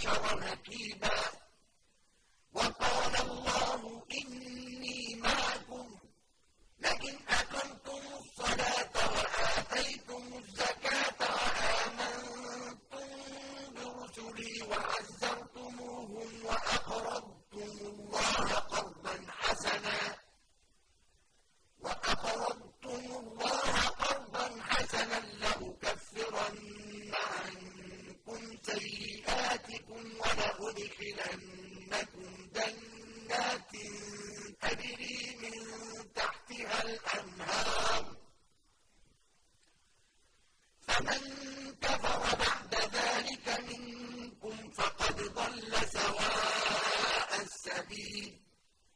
عشر نقيبا وقال الله إني معكم. لئن أقمتم الصلاة وآتيتم الزكاة وآمنتم برسلي وعزرتموهم وأقمتم بِآيَاتِكُمْ وَلَأُدْخِلَنَّكُمْ جَنَّاتٍ تَجْرِي مِن تَحْتِهَا الْأَنْهَارُ. فَمَن كَفَرَ بَعْدَ ذَلِكَ مِنكُمْ فَقَدْ ضَلَّ سَوَاءَ السَّبِيلِ.